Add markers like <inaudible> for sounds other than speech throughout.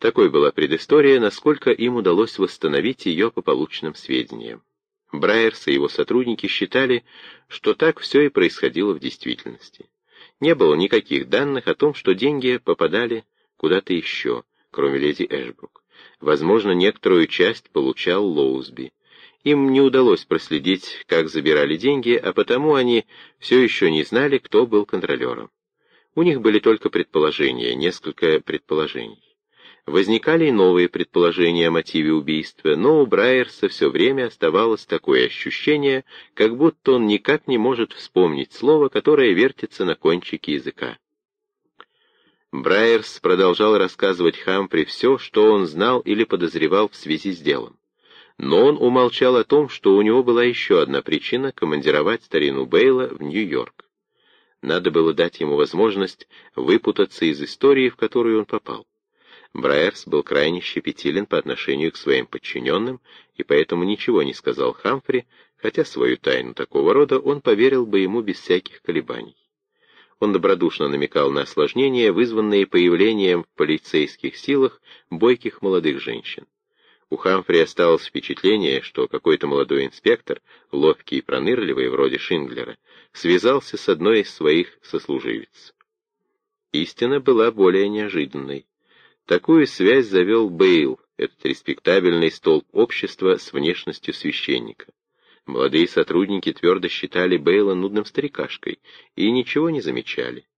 Такой была предыстория, насколько им удалось восстановить ее по полученным сведениям. Брайерс и его сотрудники считали, что так все и происходило в действительности. Не было никаких данных о том, что деньги попадали куда-то еще, кроме леди Эшбрук. Возможно, некоторую часть получал Лоузби. Им не удалось проследить, как забирали деньги, а потому они все еще не знали, кто был контролером. У них были только предположения, несколько предположений. Возникали и новые предположения о мотиве убийства, но у Брайерса все время оставалось такое ощущение, как будто он никак не может вспомнить слово, которое вертится на кончике языка. Брайерс продолжал рассказывать Хамфри все, что он знал или подозревал в связи с делом. Но он умолчал о том, что у него была еще одна причина командировать старину Бейла в Нью-Йорк. Надо было дать ему возможность выпутаться из истории, в которую он попал. Брайерс был крайне щепетилен по отношению к своим подчиненным, и поэтому ничего не сказал Хамфри, хотя свою тайну такого рода он поверил бы ему без всяких колебаний. Он добродушно намекал на осложнения, вызванные появлением в полицейских силах бойких молодых женщин. У Хамфри осталось впечатление, что какой-то молодой инспектор, ловкий и пронырливый, вроде Шинглера, связался с одной из своих сослуживиц. Истина была более неожиданной. Такую связь завел Бейл, этот респектабельный столб общества с внешностью священника. Молодые сотрудники твердо считали Бейла нудным старикашкой и ничего не замечали.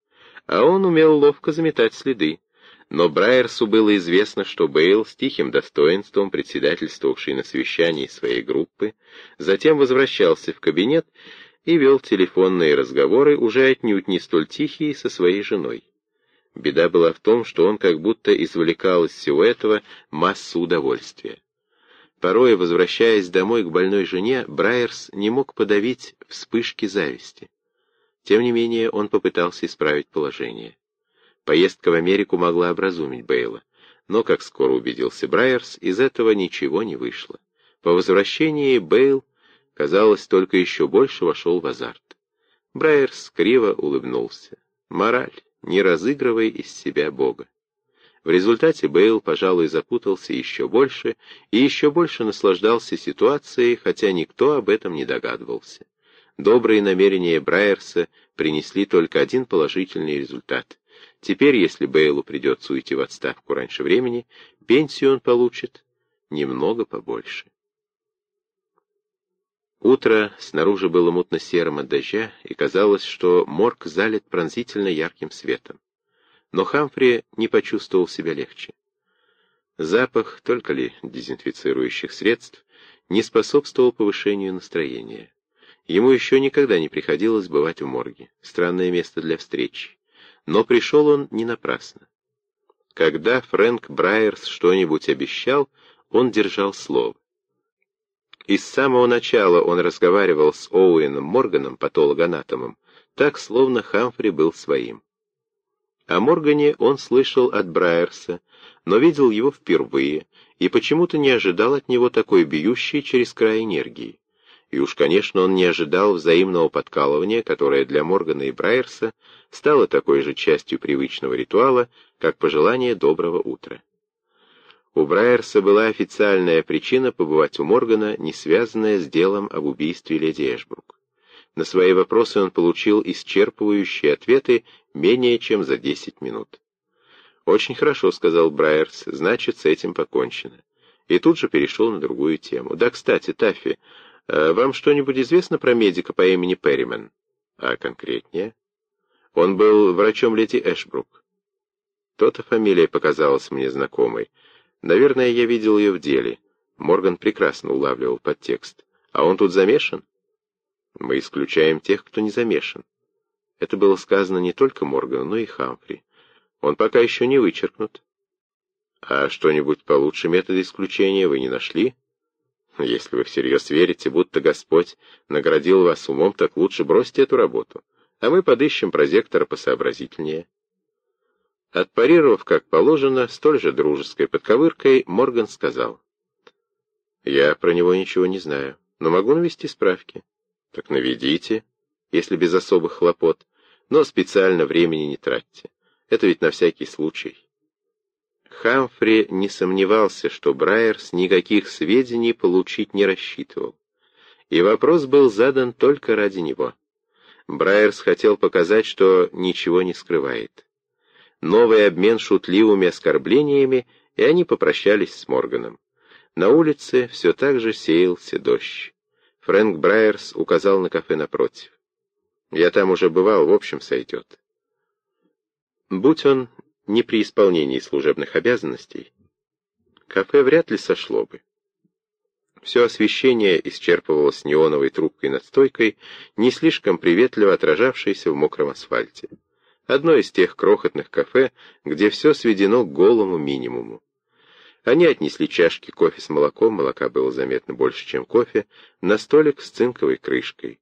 А он умел ловко заметать следы. Но Брайерсу было известно, что Бейл с тихим достоинством, председательствовавший на совещании своей группы, затем возвращался в кабинет и вел телефонные разговоры, уже отнюдь не столь тихие, со своей женой. Беда была в том, что он как будто извлекал из всего этого массу удовольствия. Порой, возвращаясь домой к больной жене, Брайерс не мог подавить вспышки зависти. Тем не менее, он попытался исправить положение. Поездка в Америку могла образумить Бейла, но, как скоро убедился Брайерс, из этого ничего не вышло. По возвращении Бейл, казалось, только еще больше вошел в азарт. Брайерс криво улыбнулся. Мораль не разыгрывай из себя Бога. В результате Бейл, пожалуй, запутался еще больше и еще больше наслаждался ситуацией, хотя никто об этом не догадывался. Добрые намерения Брайерса принесли только один положительный результат. Теперь, если Бейлу придется уйти в отставку раньше времени, пенсию он получит немного побольше. Утро снаружи было мутно-серым от дождя, и казалось, что морг залит пронзительно ярким светом. Но Хамфри не почувствовал себя легче. Запах, только ли дезинфицирующих средств, не способствовал повышению настроения. Ему еще никогда не приходилось бывать в морге, странное место для встречи. Но пришел он не напрасно. Когда Фрэнк Брайерс что-нибудь обещал, он держал слово. И с самого начала он разговаривал с Оуэном Морганом, патологоанатомом, так, словно Хамфри был своим. О Моргане он слышал от Брайерса, но видел его впервые и почему-то не ожидал от него такой бьющей через край энергии. И уж, конечно, он не ожидал взаимного подкалывания, которое для Моргана и Брайерса стало такой же частью привычного ритуала, как пожелание доброго утра. У Брайерса была официальная причина побывать у Моргана, не связанная с делом об убийстве леди Эшбрук. На свои вопросы он получил исчерпывающие ответы менее чем за 10 минут. «Очень хорошо», — сказал Брайерс, — «значит, с этим покончено». И тут же перешел на другую тему. «Да, кстати, Таффи, э, вам что-нибудь известно про медика по имени Перримен?» «А конкретнее?» «Он был врачом леди Эшбрук». То-то фамилия показалась мне знакомой. Наверное, я видел ее в деле. Морган прекрасно улавливал подтекст. А он тут замешан? Мы исключаем тех, кто не замешан. Это было сказано не только Моргану, но и Хамфри. Он пока еще не вычеркнут. А что-нибудь получше метода исключения вы не нашли? Если вы всерьез верите, будто Господь наградил вас умом, так лучше бросьте эту работу, а мы подыщем прозектора посообразительнее. Отпарировав, как положено, столь же дружеской подковыркой, Морган сказал. «Я про него ничего не знаю, но могу навести справки». «Так наведите, если без особых хлопот, но специально времени не тратьте. Это ведь на всякий случай». Хамфри не сомневался, что Брайерс никаких сведений получить не рассчитывал. И вопрос был задан только ради него. Брайерс хотел показать, что ничего не скрывает. Новый обмен шутливыми оскорблениями, и они попрощались с Морганом. На улице все так же сеялся дождь. Фрэнк Брайерс указал на кафе напротив. «Я там уже бывал, в общем, сойдет». Будь он не при исполнении служебных обязанностей, кафе вряд ли сошло бы. Все освещение исчерпывалось неоновой трубкой над стойкой, не слишком приветливо отражавшейся в мокром асфальте. Одно из тех крохотных кафе, где все сведено к голому минимуму. Они отнесли чашки кофе с молоком, молока было заметно больше, чем кофе, на столик с цинковой крышкой.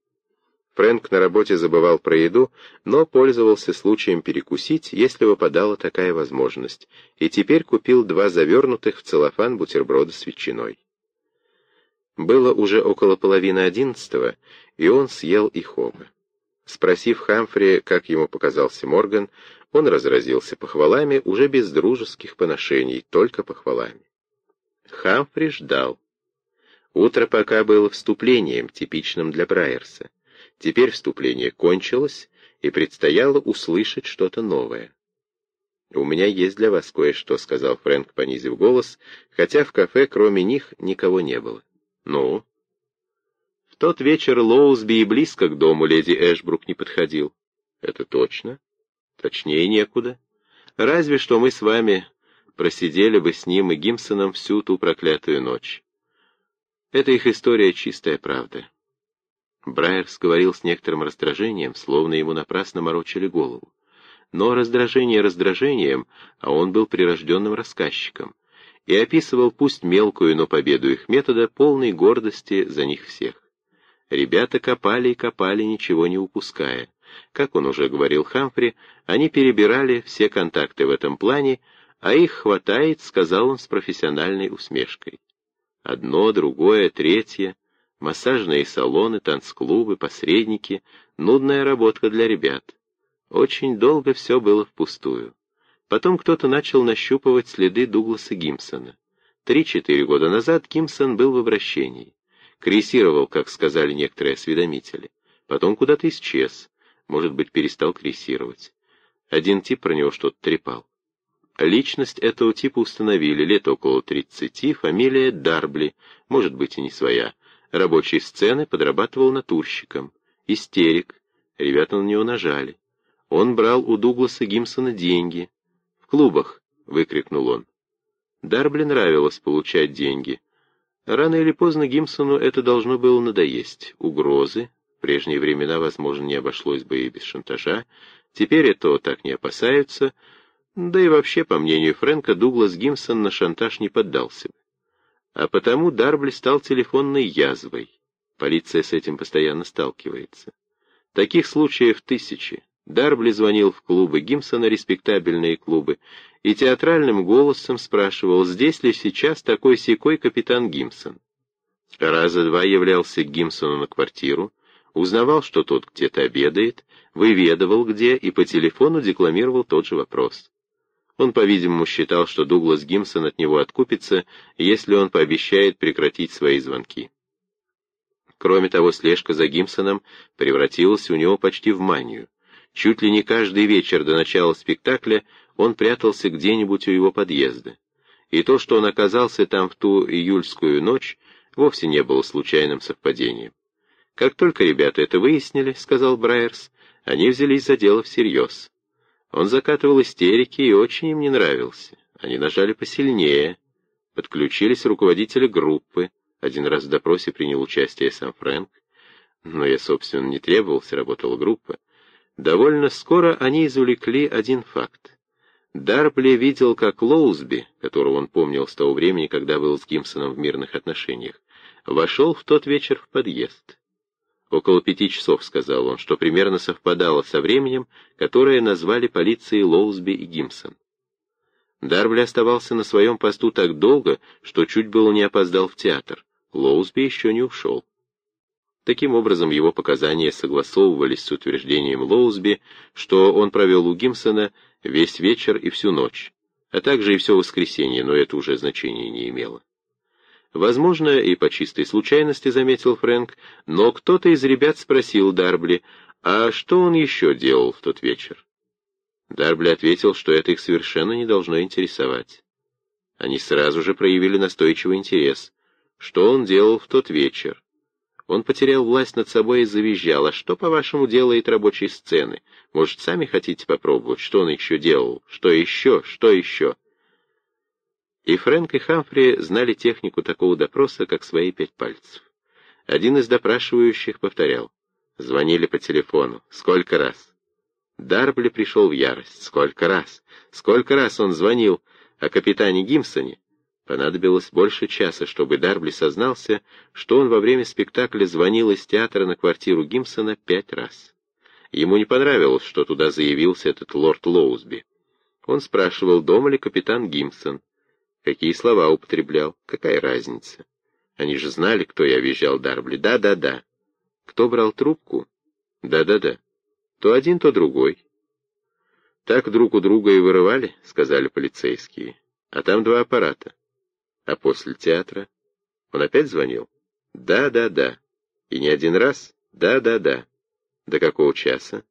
Фрэнк на работе забывал про еду, но пользовался случаем перекусить, если выпадала такая возможность, и теперь купил два завернутых в целлофан бутерброда с ветчиной. Было уже около половины одиннадцатого, и он съел их оба. Спросив Хамфри, как ему показался Морган, он разразился похвалами уже без дружеских поношений, только похвалами. Хамфри ждал. Утро пока было вступлением, типичным для Брайерса. Теперь вступление кончилось, и предстояло услышать что-то новое. «У меня есть для вас кое-что», — сказал Фрэнк, понизив голос, хотя в кафе кроме них никого не было. «Ну?» Тот вечер Лоузби и близко к дому леди Эшбрук не подходил. «Это точно?» «Точнее некуда. Разве что мы с вами просидели бы с ним и Гимсоном всю ту проклятую ночь. Это их история чистая правда». Брайерс говорил с некоторым раздражением, словно ему напрасно морочили голову. Но раздражение раздражением, а он был прирожденным рассказчиком и описывал пусть мелкую, но победу их метода, полной гордости за них всех. Ребята копали и копали, ничего не упуская. Как он уже говорил Хамфри, они перебирали все контакты в этом плане, а их хватает, сказал он с профессиональной усмешкой. Одно, другое, третье, массажные салоны, танцклубы, посредники, нудная работа для ребят. Очень долго все было впустую. Потом кто-то начал нащупывать следы Дугласа Гимсона. Три-четыре года назад Гимсон был в обращении. Крейсировал, как сказали некоторые осведомители. Потом куда-то исчез. Может быть, перестал крейсировать. Один тип про него что-то трепал. Личность этого типа установили, лет около тридцати, фамилия Дарбли, может быть и не своя. Рабочие сцены подрабатывал натурщиком. Истерик. Ребята на него нажали. Он брал у Дугласа Гимсона деньги, клубах!» — выкрикнул он. Дарбли нравилось получать деньги. Рано или поздно Гимсону это должно было надоесть. Угрозы, в прежние времена, возможно, не обошлось бы и без шантажа, теперь это так не опасаются, да и вообще, по мнению Фрэнка, Дуглас Гимсон на шантаж не поддался бы. А потому Дарбли стал телефонной язвой. Полиция с этим постоянно сталкивается. Таких случаев тысячи. Дарбли звонил в клубы Гимсона, респектабельные клубы, и театральным голосом спрашивал, здесь ли сейчас такой секой капитан Гимсон. Раза два являлся к Гимсону на квартиру, узнавал, что тот где-то обедает, выведывал где и по телефону декламировал тот же вопрос. Он, по-видимому, считал, что Дуглас Гимсон от него откупится, если он пообещает прекратить свои звонки. Кроме того, слежка за Гимсоном превратилась у него почти в манию. Чуть ли не каждый вечер до начала спектакля он прятался где-нибудь у его подъезда. И то, что он оказался там в ту июльскую ночь, вовсе не было случайным совпадением. «Как только ребята это выяснили, — сказал Брайерс, — они взялись за дело всерьез. Он закатывал истерики и очень им не нравился. Они нажали посильнее, подключились руководители группы, один раз в допросе принял участие сам Фрэнк, но я, собственно, не требовался, работала группа. Довольно скоро они извлекли один факт. Дарбли видел, как Лоузби, которого он помнил с того времени, когда был с Гимсоном в мирных отношениях, вошел в тот вечер в подъезд. Около пяти часов, сказал он, что примерно совпадало со временем, которое назвали полицией Лоузби и Гимсон. Дарбли оставался на своем посту так долго, что чуть было не опоздал в театр. Лоузби еще не ушел. Таким образом, его показания согласовывались с утверждением Лоузби, что он провел у Гимсона весь вечер и всю ночь. а также и все воскресенье, но это уже значения не имело. Возможно, и по чистой случайности, заметил Фрэнк, но кто-то из ребят спросил Дарбли, а что он еще делал в тот вечер? Дарбли ответил, что это их совершенно не должно интересовать. Они сразу же проявили настойчивый интерес. Что он делал в тот вечер? Он потерял власть над собой и завизжал. «А что, по-вашему, делает рабочие сцены? Может, сами хотите попробовать, что он еще делал? Что еще? Что еще?» И Фрэнк и Хамфри знали технику такого допроса, как свои пять пальцев. Один из допрашивающих повторял. Звонили по телефону. Сколько раз? Дарбли пришел в ярость. Сколько раз? Сколько раз он звонил о капитане Гимсоне? Понадобилось больше часа, чтобы Дарбли сознался, что он во время спектакля звонил из театра на квартиру Гимсона пять раз. Ему не понравилось, что туда заявился этот лорд Лоузби. Он спрашивал, дома ли капитан Гимсон. Какие слова употреблял, какая разница. Они же знали, кто я визжал Дарбли. Да-да-да. Кто брал трубку? Да-да-да. То один, то другой. Так друг у друга и вырывали, сказали полицейские. А там два аппарата. А после театра? Он опять звонил? Да, да, да. И не один раз? Да, да, да. До какого часа?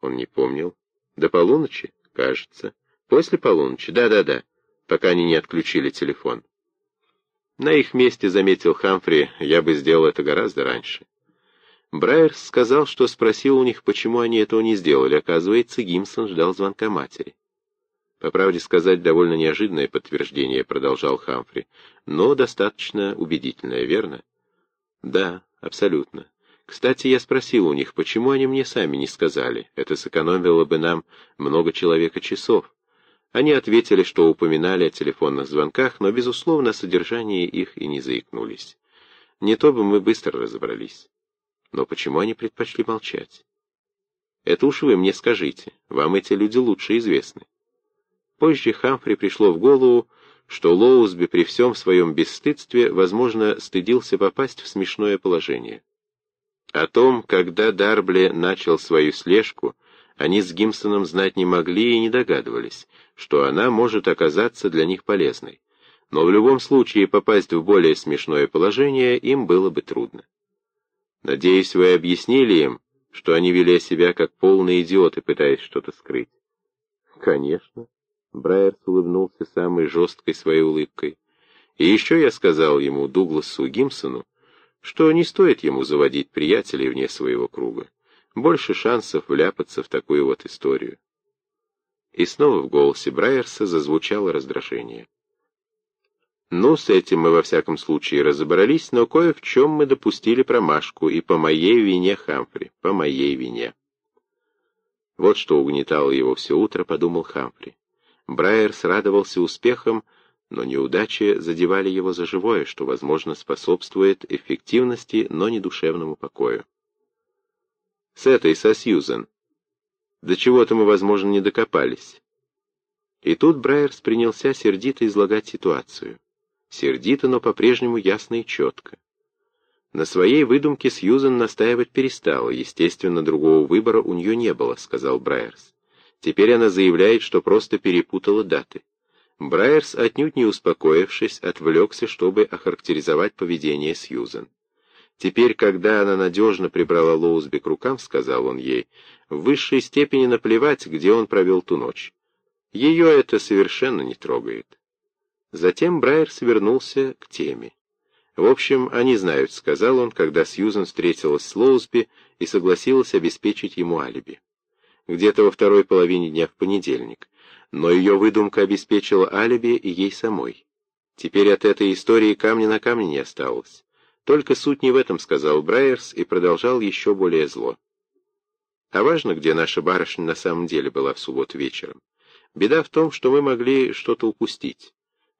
Он не помнил. До полуночи, кажется. После полуночи? Да, да, да. Пока они не отключили телефон. На их месте, заметил Хамфри, я бы сделал это гораздо раньше. Брайерс сказал, что спросил у них, почему они этого не сделали. Оказывается, Гимсон ждал звонка матери. По правде сказать, довольно неожиданное подтверждение, продолжал Хамфри, но достаточно убедительное, верно? Да, абсолютно. Кстати, я спросил у них, почему они мне сами не сказали. Это сэкономило бы нам много человека часов. Они ответили, что упоминали о телефонных звонках, но, безусловно, о содержании их и не заикнулись. Не то бы мы быстро разобрались. Но почему они предпочли молчать? Это уж вы мне скажите, вам эти люди лучше известны. Позже Хамфри пришло в голову, что Лоузби при всем своем бесстыдстве, возможно, стыдился попасть в смешное положение. О том, когда Дарбли начал свою слежку, они с Гимсоном знать не могли и не догадывались, что она может оказаться для них полезной. Но в любом случае попасть в более смешное положение им было бы трудно. Надеюсь, вы объяснили им, что они вели себя как полные идиоты, пытаясь что-то скрыть. Конечно. Брайерс улыбнулся самой жесткой своей улыбкой. И еще я сказал ему, Дугласу Гимсону, что не стоит ему заводить приятелей вне своего круга. Больше шансов вляпаться в такую вот историю. И снова в голосе Брайерса зазвучало раздражение. Ну, с этим мы во всяком случае разобрались, но кое в чем мы допустили промашку, и по моей вине, Хамфри, по моей вине. Вот что угнетало его все утро, подумал Хамфри. Брайерс радовался успехам, но неудачи задевали его за живое, что, возможно, способствует эффективности, но не душевному покою. С этой, со Сьюзен. До чего-то мы, возможно, не докопались. И тут Брайерс принялся сердито излагать ситуацию. Сердито, но по-прежнему ясно и четко. На своей выдумке Сьюзен настаивать перестала, естественно, другого выбора у нее не было, сказал Брайерс. Теперь она заявляет, что просто перепутала даты. Брайерс, отнюдь не успокоившись, отвлекся, чтобы охарактеризовать поведение Сьюзен. Теперь, когда она надежно прибрала Лоузби к рукам, сказал он ей, в высшей степени наплевать, где он провел ту ночь. Ее это совершенно не трогает. Затем Брайерс вернулся к теме. «В общем, они знают», — сказал он, когда Сьюзен встретилась с Лоузби и согласилась обеспечить ему алиби где-то во второй половине дня в понедельник, но ее выдумка обеспечила алиби и ей самой. Теперь от этой истории камня на камне не осталось. Только суть не в этом, сказал Брайерс и продолжал еще более зло. А важно, где наша барышня на самом деле была в субботу вечером. Беда в том, что мы могли что-то упустить.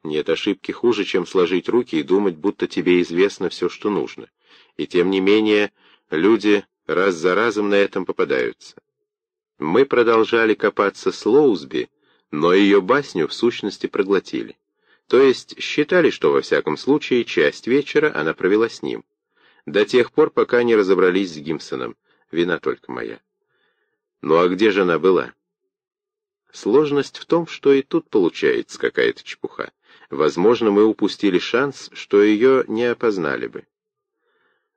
Нет ошибки хуже, чем сложить руки и думать, будто тебе известно все, что нужно. И тем не менее, люди раз за разом на этом попадаются. Мы продолжали копаться с Лоузби, но ее басню в сущности проглотили. То есть считали, что во всяком случае часть вечера она провела с ним. До тех пор, пока не разобрались с Гимсоном. Вина только моя. Ну а где же она была? Сложность в том, что и тут получается какая-то чепуха. Возможно, мы упустили шанс, что ее не опознали бы.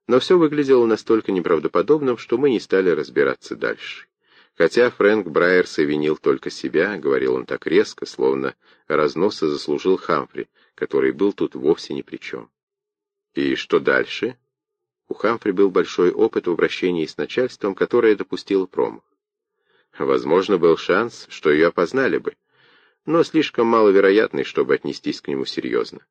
Но все выглядело настолько неправдоподобным, что мы не стали разбираться дальше. Хотя Фрэнк Брайерс и винил только себя, говорил он так резко, словно разноса заслужил Хамфри, который был тут вовсе ни при чем. И что дальше? У Хамфри был большой опыт в обращении с начальством, которое допустило промах. Возможно, был шанс, что ее опознали бы, но слишком маловероятный, чтобы отнестись к нему серьезно.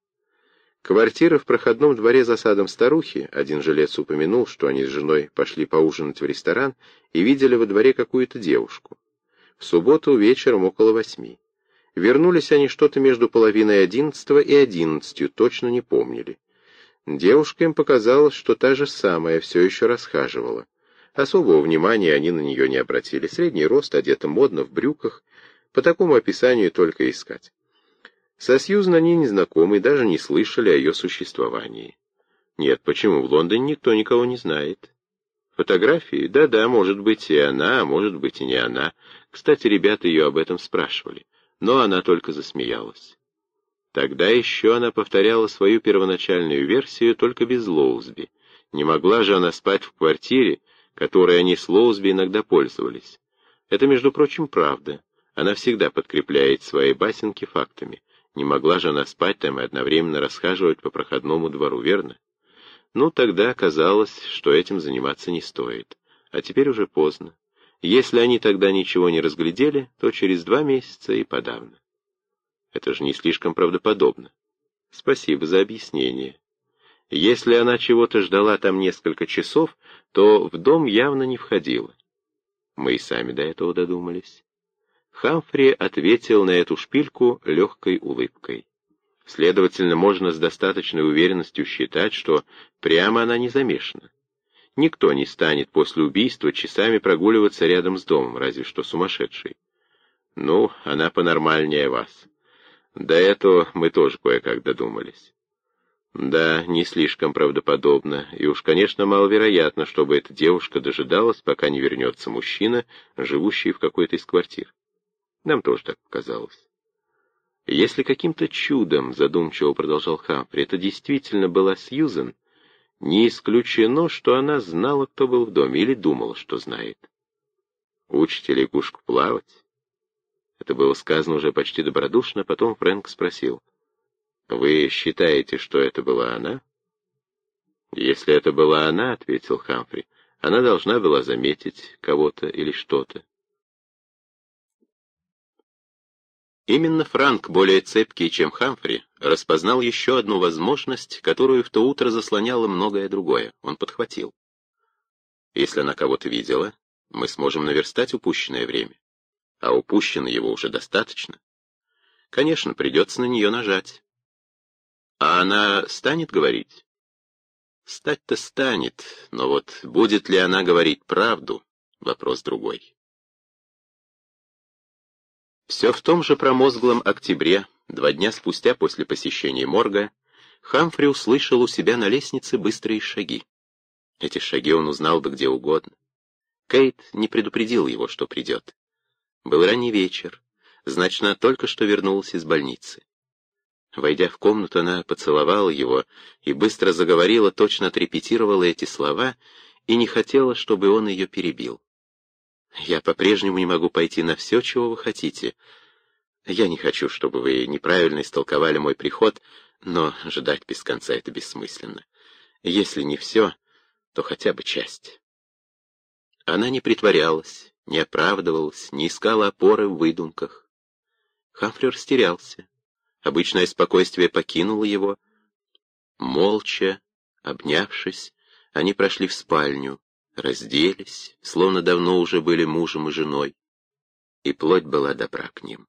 Квартира в проходном дворе за садом старухи, один жилец упомянул, что они с женой пошли поужинать в ресторан и видели во дворе какую-то девушку. В субботу вечером около восьми. Вернулись они что-то между половиной одиннадцатого и одиннадцатью, точно не помнили. Девушка им показалось, что та же самая все еще расхаживала. Особого внимания они на нее не обратили. Средний рост, одета модно, в брюках. По такому описанию только искать. Со Сьюзан они не знакомы и даже не слышали о ее существовании. Нет, почему в Лондоне никто никого не знает? Фотографии? Да-да, может быть и она, а может быть и не она. Кстати, ребята ее об этом спрашивали. Но она только засмеялась. Тогда еще она повторяла свою первоначальную версию, только без Лоузби. Не могла же она спать в квартире, которой они с Лоузби иногда пользовались. Это, между прочим, правда. Она всегда подкрепляет свои басенки фактами. Не могла же она спать там и одновременно расхаживать по проходному двору, верно? Ну, тогда казалось, что этим заниматься не стоит. А теперь уже поздно. Если они тогда ничего не разглядели, то через два месяца и подавно. Это же не слишком правдоподобно. Спасибо за объяснение. Если она чего-то ждала там несколько часов, то в дом явно не входила. Мы и сами до этого додумались. Хамфри ответил на эту шпильку легкой улыбкой. Следовательно, можно с достаточной уверенностью считать, что прямо она не замешана. Никто не станет после убийства часами прогуливаться рядом с домом, разве что сумасшедший. Ну, она понормальнее вас. До этого мы тоже кое-как додумались. Да, не слишком правдоподобно, и уж, конечно, маловероятно, чтобы эта девушка дожидалась, пока не вернется мужчина, живущий в какой-то из квартир. Нам тоже так показалось. Если каким-то чудом, задумчиво продолжал Хамфри, это действительно была Сьюзен, не исключено, что она знала, кто был в доме, или думала, что знает. Учите лягушку плавать? Это было сказано уже почти добродушно, потом Фрэнк спросил. «Вы считаете, что это была она?» «Если это была она, — ответил Хамфри, — она должна была заметить кого-то или что-то». Именно Франк, более цепкий, чем Хамфри, распознал еще одну возможность, которую в то утро заслоняло многое другое. Он подхватил. «Если она кого-то видела, мы сможем наверстать упущенное время а упущено его уже достаточно. Конечно, придется на нее нажать. А она станет говорить? Стать-то станет, но вот будет ли она говорить правду, вопрос другой. Все в том же промозглом октябре, два дня спустя после посещения морга, Хамфри услышал у себя на лестнице быстрые шаги. Эти шаги он узнал бы где угодно. Кейт не предупредил его, что придет. Был ранний вечер, значит, она только что вернулась из больницы. Войдя в комнату, она поцеловала его и быстро заговорила, точно отрепетировала эти слова и не хотела, чтобы он ее перебил. «Я по-прежнему не могу пойти на все, чего вы хотите. Я не хочу, чтобы вы неправильно истолковали мой приход, но ждать без конца — это бессмысленно. Если не все, то хотя бы часть». Она не притворялась, не оправдывалась, не искала опоры в выдумках. Хамфри растерялся. Обычное спокойствие покинуло его. Молча, обнявшись, они прошли в спальню, разделись, словно давно уже были мужем и женой, и плоть была добра к ним.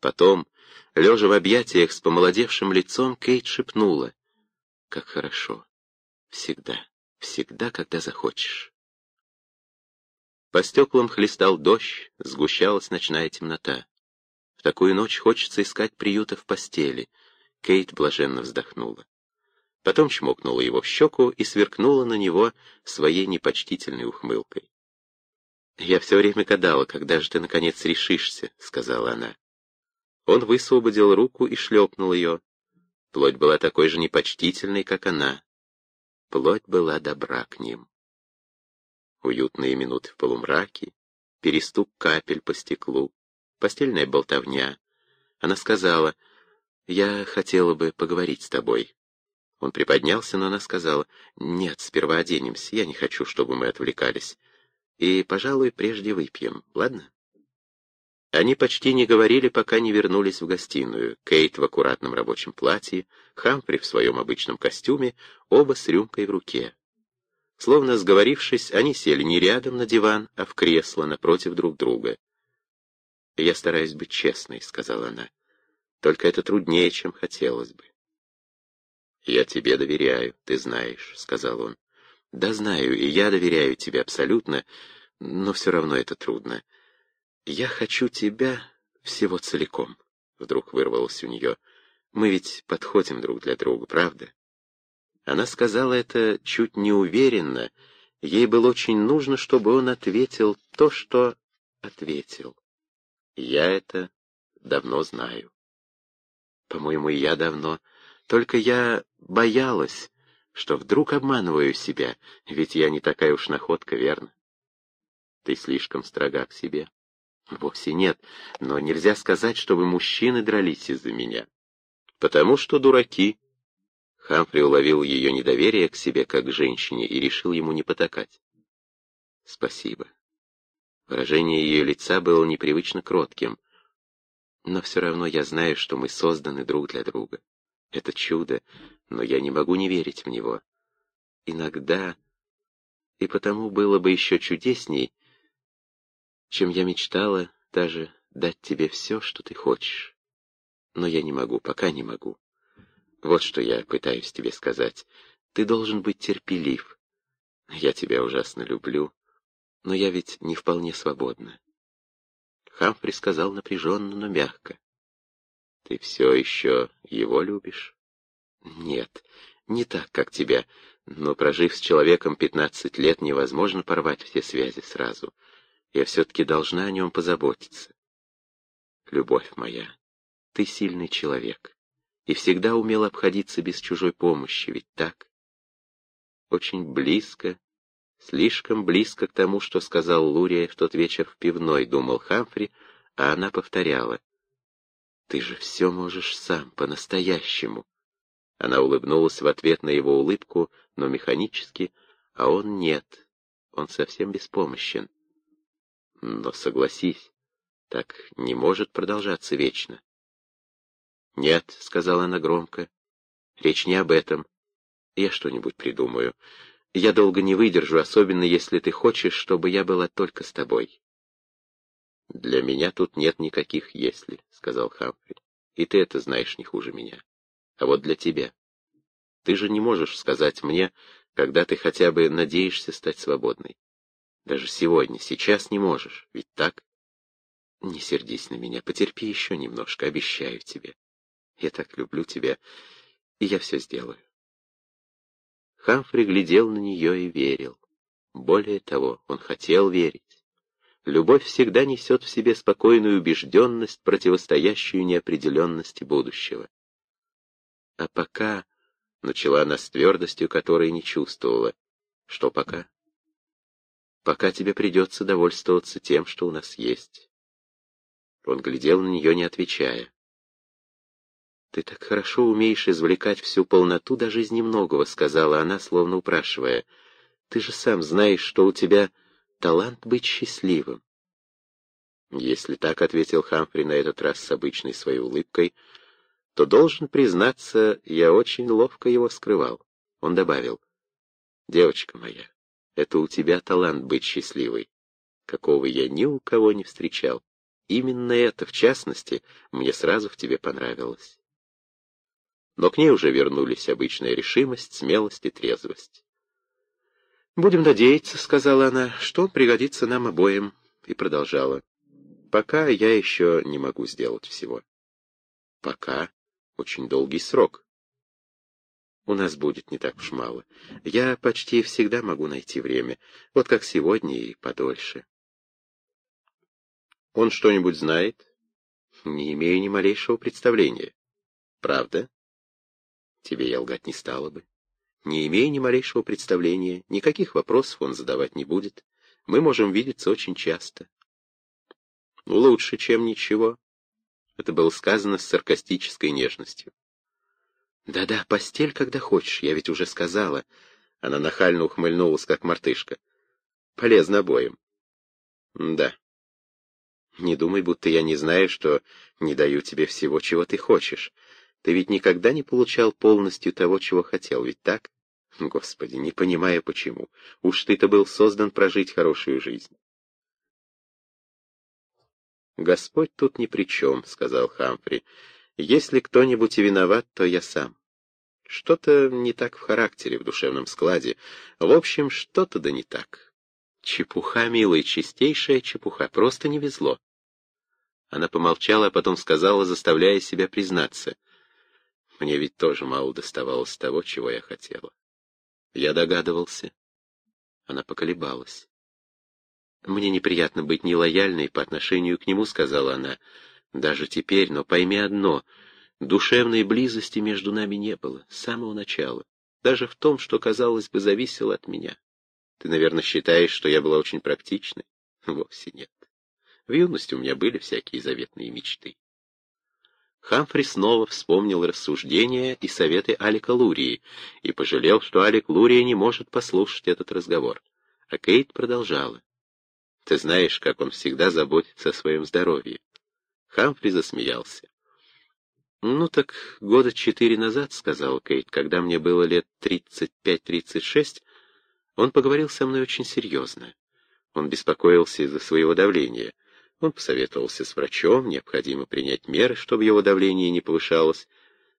Потом, лежа в объятиях с помолодевшим лицом, Кейт шепнула, «Как хорошо! Всегда, всегда, когда захочешь». По стеклам хлестал дождь, сгущалась ночная темнота. В такую ночь хочется искать приюта в постели. Кейт блаженно вздохнула. Потом чмокнула его в щеку и сверкнула на него своей непочтительной ухмылкой. «Я все время гадала, когда же ты, наконец, решишься», — сказала она. Он высвободил руку и шлепнул ее. Плоть была такой же непочтительной, как она. Плоть была добра к ним. Уютные минуты в полумраке, перестук капель по стеклу, постельная болтовня. Она сказала, «Я хотела бы поговорить с тобой». Он приподнялся, но она сказала, «Нет, сперва оденемся, я не хочу, чтобы мы отвлекались. И, пожалуй, прежде выпьем, ладно?» Они почти не говорили, пока не вернулись в гостиную. Кейт в аккуратном рабочем платье, Хамфри в своем обычном костюме, оба с рюмкой в руке. Словно сговорившись, они сели не рядом на диван, а в кресло напротив друг друга. «Я стараюсь быть честной», — сказала она. «Только это труднее, чем хотелось бы». «Я тебе доверяю, ты знаешь», — сказал он. «Да знаю, и я доверяю тебе абсолютно, но все равно это трудно. Я хочу тебя всего целиком», — вдруг вырвалось у нее. «Мы ведь подходим друг для друга, правда?» Она сказала это чуть неуверенно. Ей было очень нужно, чтобы он ответил то, что ответил. Я это давно знаю. По-моему, я давно. Только я боялась, что вдруг обманываю себя, ведь я не такая уж находка, верно? Ты слишком строга к себе. Вовсе нет, но нельзя сказать, чтобы мужчины дрались из-за меня. Потому что дураки Хамфри уловил ее недоверие к себе как к женщине и решил ему не потакать. «Спасибо». Выражение ее лица было непривычно кротким. «Но все равно я знаю, что мы созданы друг для друга. Это чудо, но я не могу не верить в него. Иногда... И потому было бы еще чудесней, чем я мечтала даже дать тебе все, что ты хочешь. Но я не могу, пока не могу. Вот что я пытаюсь тебе сказать. Ты должен быть терпелив. Я тебя ужасно люблю, но я ведь не вполне свободна. Хамфри сказал напряженно, но мягко. Ты все еще его любишь? Нет, не так, как тебя, но прожив с человеком пятнадцать лет, невозможно порвать все связи сразу. Я все-таки должна о нем позаботиться. Любовь моя, ты сильный человек и всегда умел обходиться без чужой помощи, ведь так? Очень близко, слишком близко к тому, что сказал Лурия в тот вечер в пивной, думал Хамфри, а она повторяла. «Ты же все можешь сам, по-настоящему». Она улыбнулась в ответ на его улыбку, но механически, а он нет, он совсем беспомощен. Но согласись, так не может продолжаться вечно. «Нет», — сказала она громко, — «речь не об этом. Я что-нибудь придумаю. Я долго не выдержу, особенно если ты хочешь, чтобы я была только с тобой». «Для меня тут нет никаких «если», — сказал Хамфри. «И ты это знаешь не хуже меня. А вот для тебя. Ты же не можешь сказать мне, когда ты хотя бы надеешься стать свободной. Даже сегодня, сейчас не можешь, ведь так? Не сердись на меня, потерпи еще немножко, обещаю тебе. Я так люблю тебя, и я все сделаю. Хамфри глядел на нее и верил. Более того, он хотел верить. Любовь всегда несет в себе спокойную убежденность, противостоящую неопределенности будущего. А пока, начала она с твердостью, которой не чувствовала, что пока? Пока тебе придется довольствоваться тем, что у нас есть. Он глядел на нее, не отвечая. «Ты так хорошо умеешь извлекать всю полноту даже из немногого», — сказала она, словно упрашивая. «Ты же сам знаешь, что у тебя талант быть счастливым». «Если так», — ответил Хамфри на этот раз с обычной своей улыбкой, то, должен признаться, я очень ловко его скрывал. Он добавил, «Девочка моя, это у тебя талант быть счастливой, какого я ни у кого не встречал. Именно это, в частности, мне сразу в тебе понравилось» но к ней уже вернулись обычная решимость, смелость и трезвость. «Будем надеяться», — сказала она, — «что он пригодится нам обоим», и продолжала. «Пока я еще не могу сделать всего». «Пока очень долгий срок». «У нас будет не так уж мало. Я почти всегда могу найти время, вот как сегодня и подольше». Он что-нибудь знает? Не имею ни малейшего представления. Правда? Тебе я лгать не стала бы. Не имею ни малейшего представления, никаких вопросов он задавать не будет. Мы можем видеться очень часто. Лучше, чем ничего. Это было сказано с саркастической нежностью. Да-да, постель, когда хочешь, я ведь уже сказала. Она нахально ухмыльнулась, как мартышка. Полезно обоим. Да. Не думай, будто я не знаю, что не даю тебе всего, чего ты хочешь. Ты ведь никогда не получал полностью того, чего хотел, ведь так? Господи, не понимаю почему. Уж ты-то был создан прожить хорошую жизнь. «Господь тут ни при чем», — сказал Хамфри. «Если кто-нибудь и виноват, то я сам. Что-то не так в характере, в душевном складе. В общем, что-то да не так. Чепуха, милый, чистейшая чепуха. Просто не везло». Она помолчала, а потом сказала, заставляя себя признаться. «Мне ведь тоже мало доставалось того, чего я хотела. Я догадывался». Она поколебалась. «Мне неприятно быть нелояльной по отношению к нему», — сказала она. «Даже теперь, но пойми одно. Душевной близости между нами не было, с самого начала. Даже в том, что, казалось бы, зависело от меня. Ты, наверное, считаешь, что я была очень практичной? Вовсе нет. В юности у меня были всякие заветные мечты». Хамфри снова вспомнил рассуждения и советы Алика Лурии и пожалел, что Алик Лурия не может послушать этот разговор. А Кейт продолжала. Ты знаешь, как он всегда заботится о своем здоровье. Хамфри засмеялся. «Ну так года четыре назад, — сказал Кейт, — когда мне было лет тридцать пять-тридцать шесть, он поговорил со мной очень серьезно. Он беспокоился из-за своего давления. Он посоветовался с врачом, необходимо принять меры, чтобы его давление не повышалось,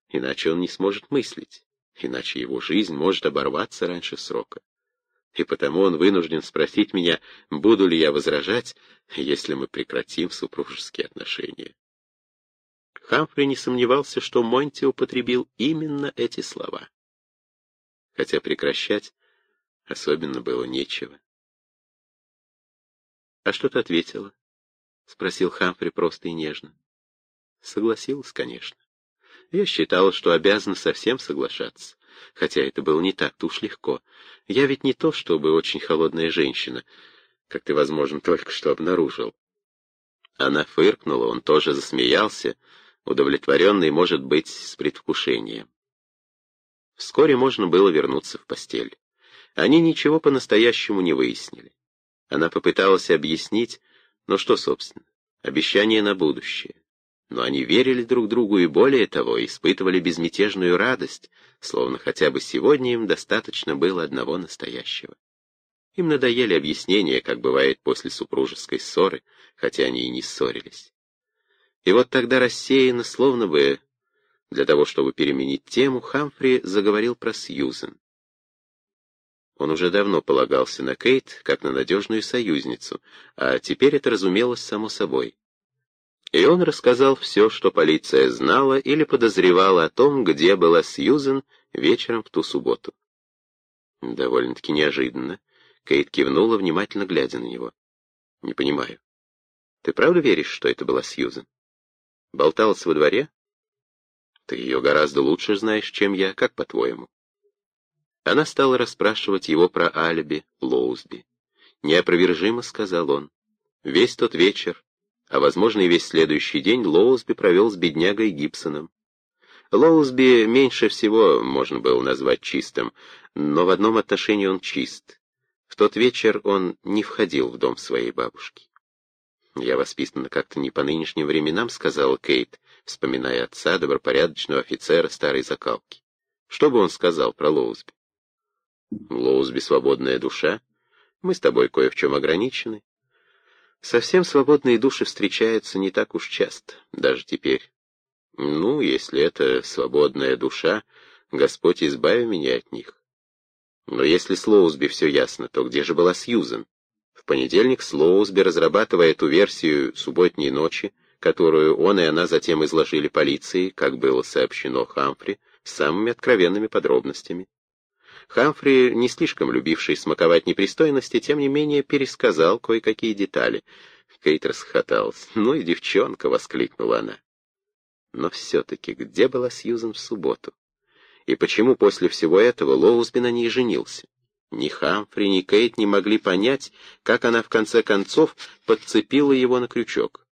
иначе он не сможет мыслить, иначе его жизнь может оборваться раньше срока и потому он вынужден спросить меня, буду ли я возражать, если мы прекратим супружеские отношения. Хамфри не сомневался, что Монти употребил именно эти слова. Хотя прекращать особенно было нечего. «А что ты ответила?» — спросил Хамфри просто и нежно. Согласилась, конечно. Я считала, что обязана совсем соглашаться хотя это было не так-то уж легко. Я ведь не то чтобы очень холодная женщина, как ты, возможно, <laughs> только что обнаружил. Она фыркнула, он тоже засмеялся, удовлетворенный, может быть, с предвкушением. Вскоре можно было вернуться в постель. Они ничего по-настоящему не выяснили. Она попыталась объяснить, но что, собственно, обещание на будущее. Но они верили друг другу и, более того, испытывали безмятежную радость, словно хотя бы сегодня им достаточно было одного настоящего. Им надоели объяснения, как бывает после супружеской ссоры, хотя они и не ссорились. И вот тогда рассеянно, словно бы для того, чтобы переменить тему, Хамфри заговорил про Сьюзен. Он уже давно полагался на Кейт, как на надежную союзницу, а теперь это разумелось само собой. И он рассказал все, что полиция знала или подозревала о том, где была Сьюзен вечером в ту субботу. Довольно-таки неожиданно. Кейт кивнула, внимательно глядя на него. «Не понимаю. Ты правда веришь, что это была Сьюзен? Болталась во дворе? Ты ее гораздо лучше знаешь, чем я, как по-твоему?» Она стала расспрашивать его про алиби Лоузби. «Неопровержимо», — сказал он. «Весь тот вечер а, возможно, и весь следующий день Лоусби провел с беднягой Гибсоном. Лоусби меньше всего можно было назвать чистым, но в одном отношении он чист. В тот вечер он не входил в дом своей бабушки. «Я воспитана как-то не по нынешним временам», — сказала Кейт, вспоминая отца, добропорядочного офицера старой закалки. Что бы он сказал про Лоусби? «Лоусби — свободная душа. Мы с тобой кое в чем ограничены. Совсем свободные души встречаются не так уж часто, даже теперь. Ну, если это свободная душа, Господь избави меня от них. Но если Слоусби все ясно, то где же была Сьюзен? В понедельник Слоусби, разрабатывая эту версию субботней ночи, которую он и она затем изложили полиции, как было сообщено Хамфри, с самыми откровенными подробностями. Хамфри, не слишком любивший смаковать непристойности, тем не менее пересказал кое-какие детали. Кейт расхоталась. «Ну и девчонка!» — воскликнула она. Но все-таки где была Сьюзен в субботу? И почему после всего этого Лоусби на ней женился? Ни Хамфри, ни Кейт не могли понять, как она в конце концов подцепила его на крючок.